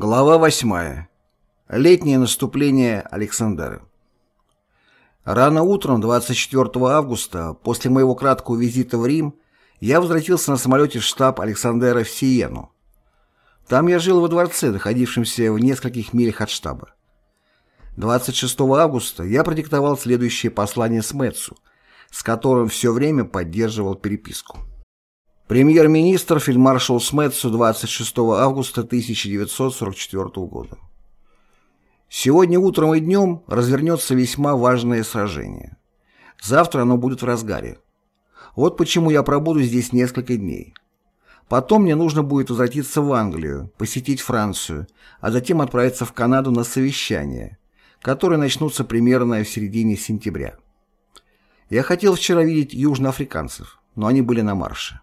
Глава 8. Летнее наступление Александра. Рано утром 24 августа, после моего краткого визита в Рим, я возвратился на самолете в штаб Александера в Сиену. Там я жил во дворце, находившемся в нескольких милях от штаба. 26 августа я продиктовал следующее послание Смэтсу, с которым все время поддерживал переписку. Премьер-министр фельдмаршал Смэтсу 26 августа 1944 года. Сегодня утром и днем развернется весьма важное сражение. Завтра оно будет в разгаре. Вот почему я пробуду здесь несколько дней. Потом мне нужно будет возвратиться в Англию, посетить Францию, а затем отправиться в Канаду на совещание, которые начнутся примерно в середине сентября. Я хотел вчера видеть южноафриканцев, но они были на марше.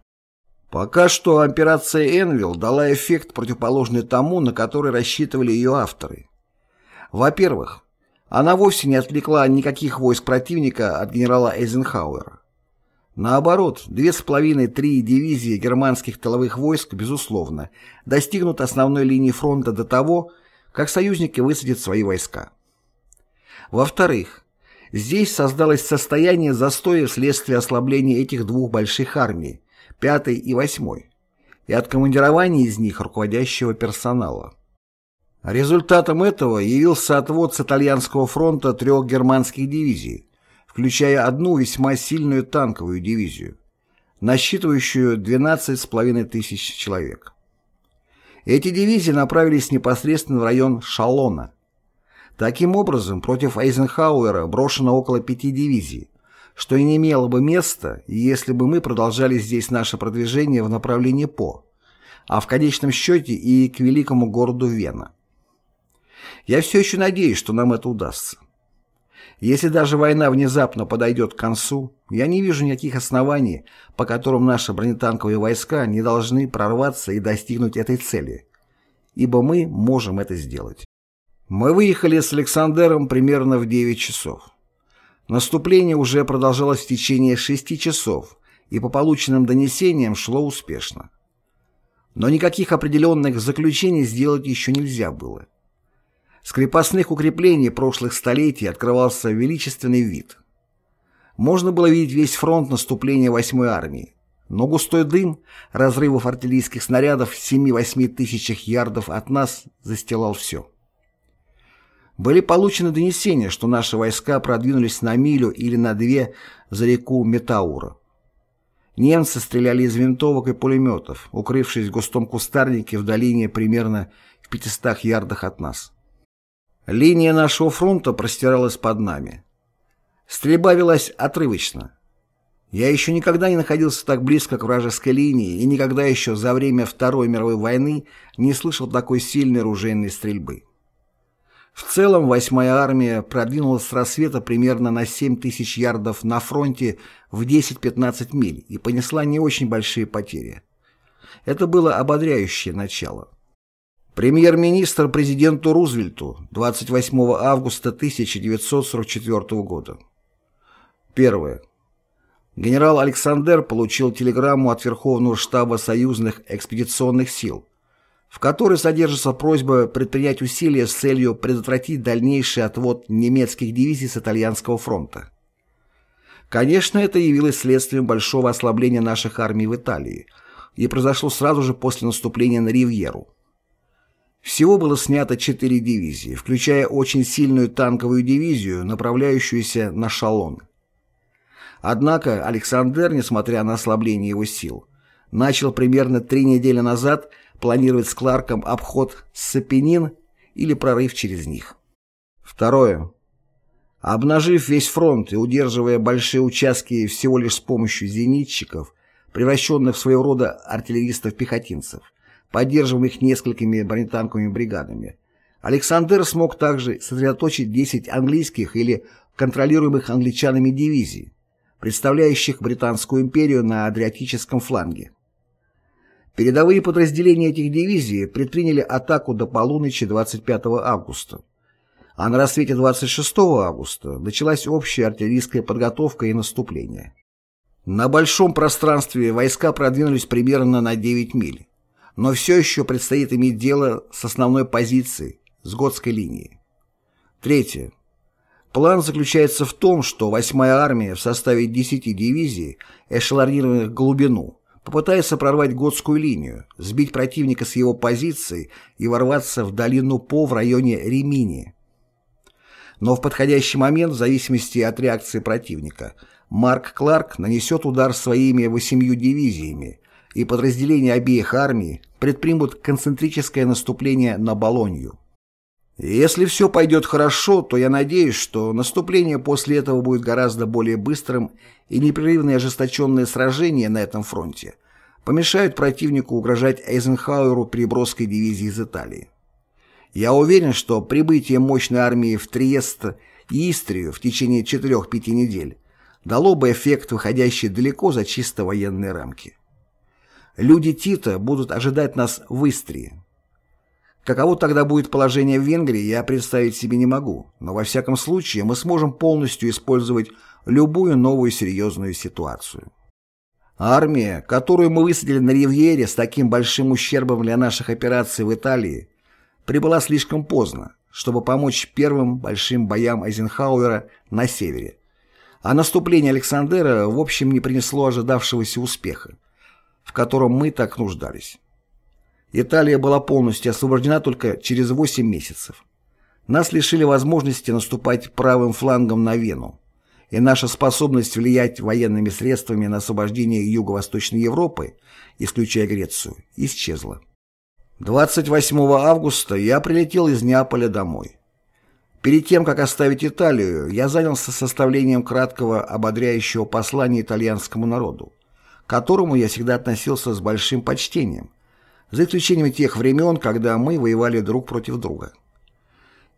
Пока что операция «Энвилл» дала эффект, противоположный тому, на который рассчитывали ее авторы. Во-первых, она вовсе не отвлекла никаких войск противника от генерала Эйзенхауэра. Наоборот, две с половиной-три дивизии германских тыловых войск, безусловно, достигнут основной линии фронта до того, как союзники высадят свои войска. Во-вторых, здесь создалось состояние застоя вследствие ослабления этих двух больших армий, пятый и восьмой, и от командирования из них руководящего персонала. Результатом этого явился отвод с итальянского фронта трех германских дивизий, включая одну весьма сильную танковую дивизию, насчитывающую 12,5 тысяч человек. Эти дивизии направились непосредственно в район Шалона. Таким образом, против Эйзенхауэра брошено около пяти дивизий, что и не имело бы места, если бы мы продолжали здесь наше продвижение в направлении По, а в конечном счете и к великому городу Вена. Я все еще надеюсь, что нам это удастся. Если даже война внезапно подойдет к концу, я не вижу никаких оснований, по которым наши бронетанковые войска не должны прорваться и достигнуть этой цели, ибо мы можем это сделать. Мы выехали с Александром примерно в 9 часов. Наступление уже продолжалось в течение шести часов и по полученным донесениям шло успешно. Но никаких определенных заключений сделать еще нельзя было. С крепостных укреплений прошлых столетий открывался величественный вид. Можно было видеть весь фронт наступления 8-й армии, но густой дым разрывов артиллерийских снарядов в 7-8 тысячах ярдов от нас застилал все. Были получены донесения, что наши войска продвинулись на милю или на две за реку Метаура. Немцы стреляли из винтовок и пулеметов, укрывшись в густом кустарнике в долине примерно в 500 ярдах от нас. Линия нашего фронта простиралась под нами. Стрельба велась отрывочно. Я еще никогда не находился так близко к вражеской линии и никогда еще за время Второй мировой войны не слышал такой сильной ружейной стрельбы. В целом, 8-я армия продвинулась с рассвета примерно на 7 тысяч ярдов на фронте в 10-15 миль и понесла не очень большие потери. Это было ободряющее начало. Премьер-министр президенту Рузвельту 28 августа 1944 года. Первое. Генерал Александр получил телеграмму от Верховного штаба союзных экспедиционных сил, в которой содержится просьба предпринять усилия с целью предотвратить дальнейший отвод немецких дивизий с итальянского фронта. Конечно, это явилось следствием большого ослабления наших армий в Италии и произошло сразу же после наступления на Ривьеру. Всего было снято четыре дивизии, включая очень сильную танковую дивизию, направляющуюся на Шалон. Однако Александр, несмотря на ослабление его сил, начал примерно три недели назад – планировать с Кларком обход Сапенин или прорыв через них. Второе. Обнажив весь фронт и удерживая большие участки всего лишь с помощью зенитчиков, превращенных в своего рода артиллеристов-пехотинцев, поддерживаемых несколькими бронетанковыми бригадами, Александр смог также сосредоточить 10 английских или контролируемых англичанами дивизий, представляющих Британскую империю на Адриатическом фланге. Передовые подразделения этих дивизий предприняли атаку до полуночи 25 августа. А на рассвете 26 августа началась общая артиллерийская подготовка и наступление. На большом пространстве войска продвинулись примерно на 9 миль, но все еще предстоит иметь дело с основной позицией, с Готской линией. Третье. План заключается в том, что 8-я армия в составе 10 дивизий, эшелонированных глубину, попытается прорвать Готскую линию, сбить противника с его позиции и ворваться в долину По в районе Ремини. Но в подходящий момент, в зависимости от реакции противника, Марк Кларк нанесет удар своими восемью дивизиями, и подразделения обеих армий предпримут концентрическое наступление на Болонью. Если все пойдет хорошо, то я надеюсь, что наступление после этого будет гораздо более быстрым и непрерывные ожесточенные сражения на этом фронте помешают противнику угрожать Эйзенхауэру при броской дивизии из Италии. Я уверен, что прибытие мощной армии в Триест и Истрию в течение 4-5 недель дало бы эффект, выходящий далеко за чисто военные рамки. Люди Тита будут ожидать нас в Истрии, Каково тогда будет положение в Венгрии, я представить себе не могу, но во всяком случае мы сможем полностью использовать любую новую серьезную ситуацию. Армия, которую мы высадили на Ривьере с таким большим ущербом для наших операций в Италии, прибыла слишком поздно, чтобы помочь первым большим боям Айзенхауэра на севере. А наступление Александера в общем не принесло ожидавшегося успеха, в котором мы так нуждались. Италия была полностью освобождена только через 8 месяцев. Нас лишили возможности наступать правым флангом на Вену, и наша способность влиять военными средствами на освобождение Юго-Восточной Европы, исключая Грецию, исчезла. 28 августа я прилетел из Неаполя домой. Перед тем, как оставить Италию, я занялся составлением краткого ободряющего послания итальянскому народу, к которому я всегда относился с большим почтением, за исключением тех времен, когда мы воевали друг против друга.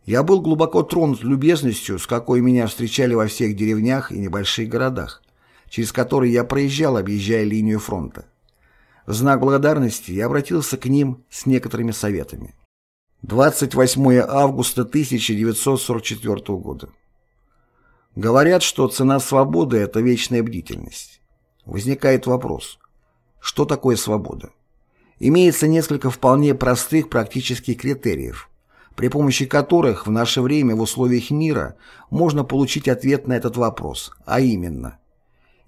Я был глубоко тронут любезностью, с какой меня встречали во всех деревнях и небольших городах, через которые я проезжал, объезжая линию фронта. В знак благодарности я обратился к ним с некоторыми советами. 28 августа 1944 года. Говорят, что цена свободы – это вечная бдительность. Возникает вопрос, что такое свобода? Имеется несколько вполне простых практических критериев, при помощи которых в наше время в условиях мира можно получить ответ на этот вопрос, а именно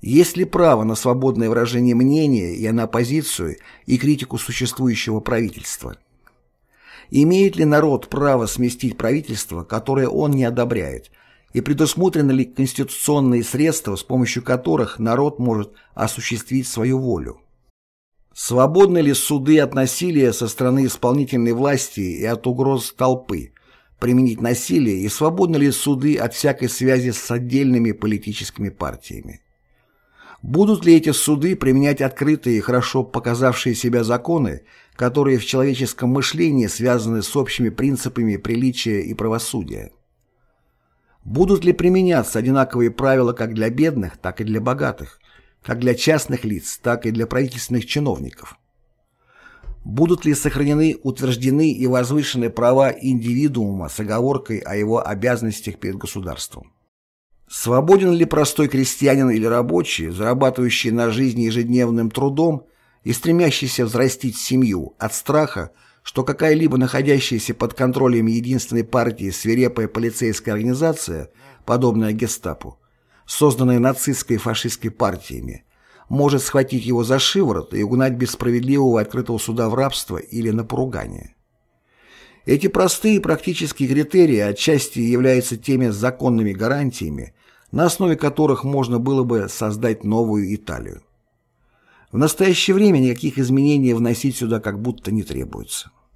есть ли право на свободное выражение мнения и на оппозицию и критику существующего правительства? Имеет ли народ право сместить правительство, которое он не одобряет, и предусмотрены ли конституционные средства, с помощью которых народ может осуществить свою волю? Свободны ли суды от насилия со стороны исполнительной власти и от угроз толпы, применить насилие, и свободны ли суды от всякой связи с отдельными политическими партиями? Будут ли эти суды применять открытые и хорошо показавшие себя законы, которые в человеческом мышлении связаны с общими принципами приличия и правосудия? Будут ли применяться одинаковые правила как для бедных, так и для богатых, как для частных лиц, так и для правительственных чиновников. Будут ли сохранены, утверждены и возвышены права индивидуума с оговоркой о его обязанностях перед государством? Свободен ли простой крестьянин или рабочий, зарабатывающий на жизнь ежедневным трудом и стремящийся взрастить семью от страха, что какая-либо находящаяся под контролем единственной партии свирепая полицейская организация, подобная гестапо, созданной нацистской и фашистской партиями, может схватить его за шиворот и угнать без справедливого открытого суда в рабство или на поругание. Эти простые практические критерии отчасти являются теми законными гарантиями, на основе которых можно было бы создать новую Италию. В настоящее время никаких изменений вносить сюда как будто не требуется.